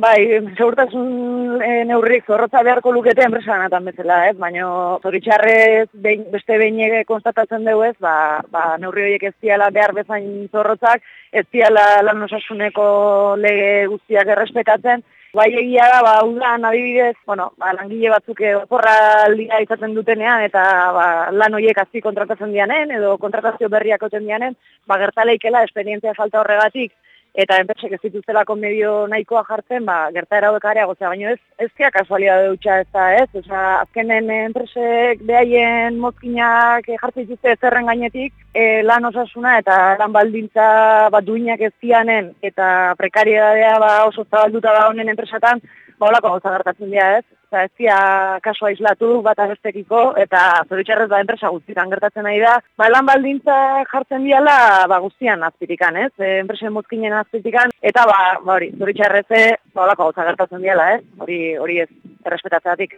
Bai, segurtasun e, neurrik zorrotza beharko lukete enpresa ganatan bezala, ez? Baina zoritxarrez beste behin konstatatzen dugu ez, ba, ba, neurri horiek ez diala behar bezain zorrotzak, ez diala lan osasuneko lege guztiak errespetatzen, Bai egia da, ba, udan adibidez, bueno, ba, langile batzuk oporra aldia izaten dutenean, eta ba, lan horiek azti kontratatzen dianen, edo kontratazio berriak oten dianen, ba, gertaleikela, esperientzia falta horregatik, eta enpresek ez dituztelako medio nahikoa jartzen, ba, gerta erauek areagotzea, baina ez, ez kia kasualia dutxa ez da, ez? Osa, azkenen enpresek behaien mozkinak jartzen dituzte zerren gainetik, e, lan osasuna eta lan baldintza bat duinak ez dianen, eta prekariedadea ba, oso zabalduta da honen enpresatan, ba, holako gauza gertatzen dira, ez? Osa, ez dia kasu aislatu bat abestekiko, eta zoritxarrez da enpresa guztietan gertatzen nahi da. Ba, lan baldintza jartzen diala, ba, guztian azpitikan, ez? E, enpresen mozkinen azpitikan, eta ba, ba hori, zoritxarrez, ba, olako gertatzen diala, ez? Hori, hori ez, errespetatzeatik.